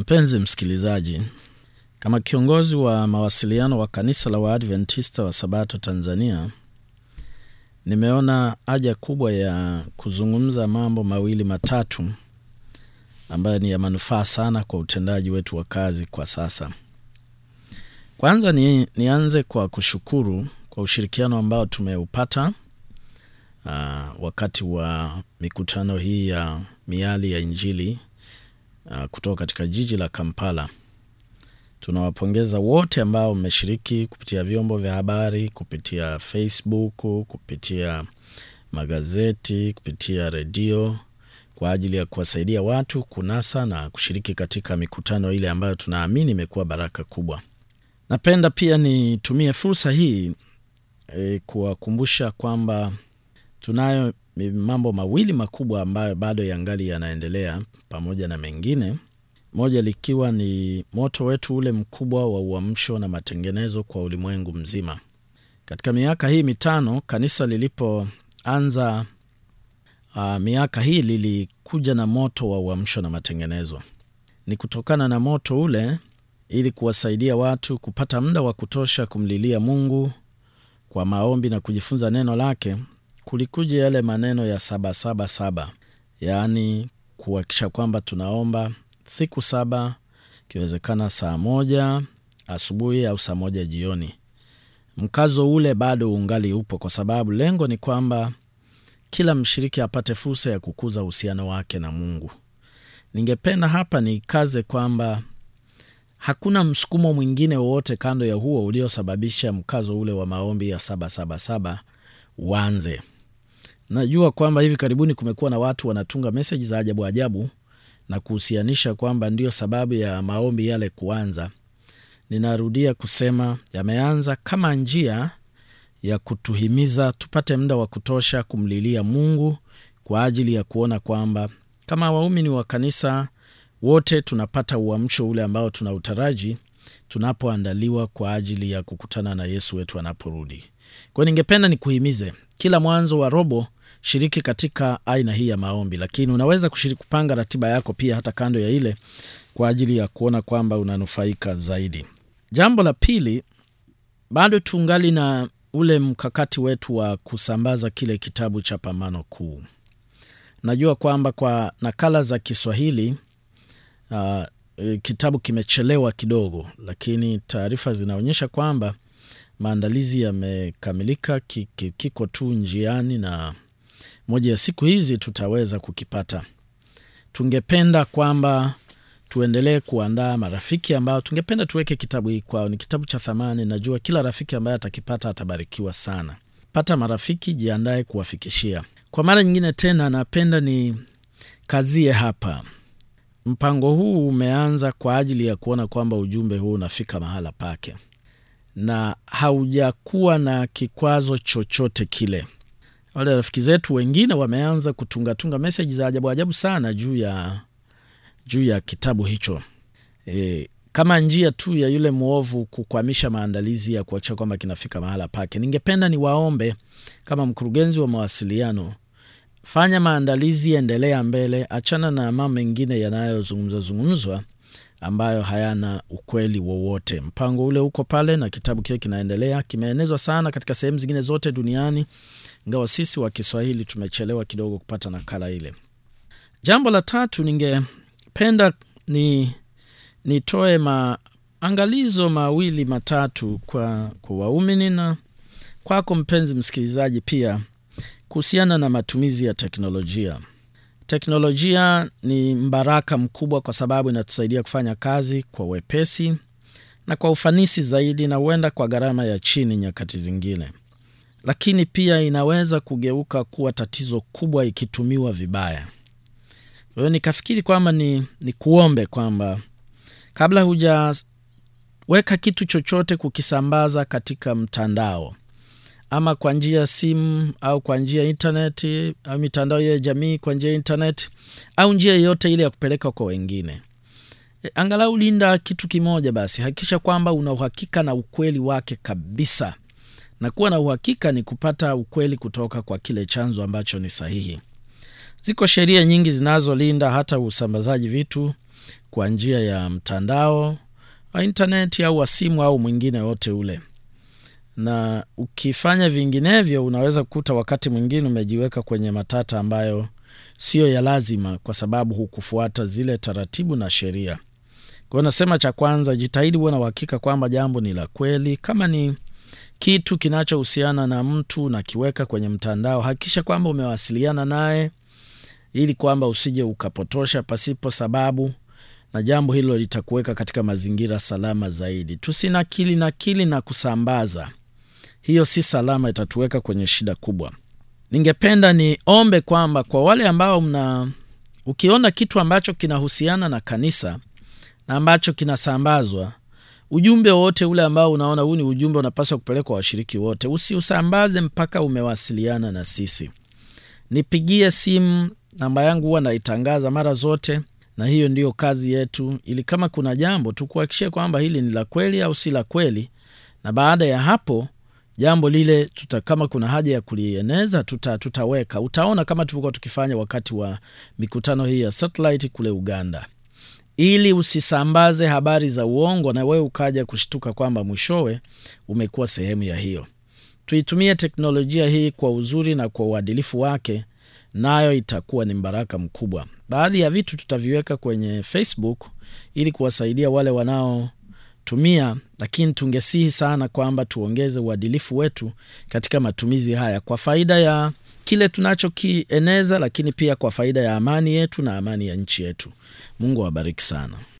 Mpenzi msikilizaji, kama kiongozi wa mawasiliano wa kanisa la Waadventista wa Sabato Tanzania, nimeona haja kubwa ya kuzungumza mambo mawili matatu ambayo ni ya manufaa sana kwa utendaji wetu wa kazi kwa sasa. Kwanza ni, nianze kwa kushukuru kwa ushirikiano ambao tumeupata uh, wakati wa mikutano hii ya miali ya Injili aa, kutoka katika jiji la Kampala. Tunawapongeza wote ambao mmeshiriki kupitia vyombo vya habari, kupitia Facebook, kupitia magazeti, kupitia redio kwa ajili ya kuwasaidia watu kunasa na kushiriki katika mikutano ile ambayo tunaamini imekuwa baraka kubwa. Napenda pia nitumie fursa hii e, kuwakumbusha kwamba tunayo mambo mawili makubwa ambayo bado yangali yanaendelea pamoja na mengine, moja likiwa ni moto wetu ule mkubwa wa uamsho na matengenezo kwa ulimwengu mzima. Katika miaka hii mitano kanisa lilipoanza uh, miaka hii lilikuja na moto wa uamsho na matengenezo. Ni kutokana na moto ule ili kuwasaidia watu kupata muda wa kutosha kumlilia Mungu kwa maombi na kujifunza neno lake, kulikuja yale maneno ya sabasabasaba saba saba, yaani kuhakikisha kwamba tunaomba siku saba, ikiwezekana saa moja asubuhi au saa moja jioni. Mkazo ule bado ungali upo, kwa sababu lengo ni kwamba kila mshiriki apate fursa ya kukuza uhusiano wake na Mungu. Ningependa hapa nikaze kwamba hakuna msukumo mwingine wowote kando ya huo uliosababisha mkazo ule wa maombi ya saba saba saba uanze. Najua kwamba hivi karibuni kumekuwa na watu wanatunga meseji za ajabu ajabu na kuhusianisha kwamba ndiyo sababu ya maombi yale kuanza. Ninarudia kusema yameanza kama njia ya kutuhimiza tupate muda wa kutosha kumlilia Mungu kwa ajili ya kuona kwamba kama waumini wa kanisa wote tunapata uamsho ule ambao tunautaraji tunapoandaliwa kwa ajili ya kukutana na Yesu wetu anaporudi. Kwa ningependa nikuhimize kila mwanzo wa robo shiriki katika aina hii ya maombi, lakini unaweza kushiriki kupanga ratiba yako pia hata kando ya ile kwa ajili ya kuona kwamba unanufaika zaidi. Jambo la pili, bado tungali na ule mkakati wetu wa kusambaza kile kitabu cha Pambano Kuu. Najua kwamba kwa nakala za Kiswahili uh, kitabu kimechelewa kidogo, lakini taarifa zinaonyesha kwamba maandalizi yamekamilika, kiko tu njiani na moja ya siku hizi tutaweza kukipata. Tungependa kwamba tuendelee kuandaa marafiki ambao tungependa tuweke kitabu hii kwao. Ni kitabu cha thamani. Najua kila rafiki ambaye atakipata atabarikiwa sana. Pata marafiki, jiandae kuwafikishia. Kwa mara nyingine tena, napenda ni kazie hapa, mpango huu umeanza kwa ajili ya kuona kwamba ujumbe huu unafika mahala pake na haujakuwa na kikwazo chochote kile. Wale rafiki zetu wengine wameanza kutungatunga meseji za ajabu ajabu sana juu ya juu ya kitabu hicho e, kama njia tu ya yule mwovu kukwamisha maandalizi ya kuakisha kwamba kinafika mahala pake. Ningependa niwaombe kama mkurugenzi wa mawasiliano, fanya maandalizi, endelea mbele, achana na mambo mengine yanayozungumzwa zungumzwa ambayo hayana ukweli wowote. Mpango ule uko pale na kitabu kile kinaendelea, kimeenezwa sana katika sehemu zingine zote duniani, ingawa sisi wa Kiswahili tumechelewa kidogo kupata nakala ile. Jambo la tatu, ningependa ni nitoe maangalizo mawili matatu kwa, kwa waumini na kwako mpenzi msikilizaji pia kuhusiana na matumizi ya teknolojia. Teknolojia ni mbaraka mkubwa kwa sababu inatusaidia kufanya kazi kwa wepesi na kwa ufanisi zaidi, na huenda kwa gharama ya chini nyakati zingine, lakini pia inaweza kugeuka kuwa tatizo kubwa ikitumiwa vibaya. Kwa hiyo nikafikiri kwamba ni, ni kuombe kwamba kabla hujaweka kitu chochote kukisambaza katika mtandao ama kwa njia ya simu au kwa njia ya intaneti au mitandao ya jamii kwa njia ya intaneti au njia yoyote ile ya kupeleka kwa wengine, e, angalau linda kitu kimoja basi. Hakikisha kwamba una uhakika na ukweli wake kabisa, na kuwa na uhakika ni kupata ukweli kutoka kwa kile chanzo ambacho ni sahihi. Ziko sheria nyingi zinazolinda hata usambazaji vitu kwa njia ya mtandao wa intaneti au wa simu au mwingine wote ule na ukifanya vinginevyo unaweza kukuta wakati mwingine umejiweka kwenye matata ambayo sio ya lazima kwa sababu hukufuata zile taratibu na sheria. Kwa hiyo nasema cha kwanza jitahidi uwe na uhakika kwamba jambo ni la kweli. Kama ni kitu kinachohusiana na mtu na kiweka kwenye mtandao hakikisha kwamba umewasiliana naye ili kwamba usije ukapotosha pasipo sababu na jambo hilo litakuweka katika mazingira salama zaidi. Tusinakili nakili na kusambaza hiyo si salama itatuweka kwenye shida kubwa. Ningependa niombe kwamba kwa wale ambao mna ukiona kitu ambacho kinahusiana na kanisa na ambacho kinasambazwa ujumbe wowote ule ambao unaona huu ni ujumbe unapaswa kupelekwa washiriki wote. Usiusambaze mpaka umewasiliana na sisi. Nipigie simu namba yangu huwa naitangaza mara zote na hiyo ndiyo kazi yetu. Ili kama kuna jambo tukuhakikishie kwamba hili ni la kweli au si la kweli. Na baada ya hapo jambo lile tuta, kama kuna haja ya kulieneza tuta, tutaweka. Utaona kama tulivyokuwa tukifanya wakati wa mikutano hii ya satellite kule uganda. Ili usisambaze habari za uongo na wewe ukaja kushtuka kwamba mwishowe umekuwa sehemu ya hiyo. Tuitumie teknolojia hii kwa uzuri na kwa uadilifu wake nayo itakuwa ni mbaraka mkubwa. Baadhi ya vitu tutaviweka kwenye facebook ili kuwasaidia wale wanaotumia lakini tungesihi sana kwamba tuongeze uadilifu wetu katika matumizi haya kwa faida ya kile tunachokieneza lakini pia kwa faida ya amani yetu na amani ya nchi yetu. Mungu awabariki sana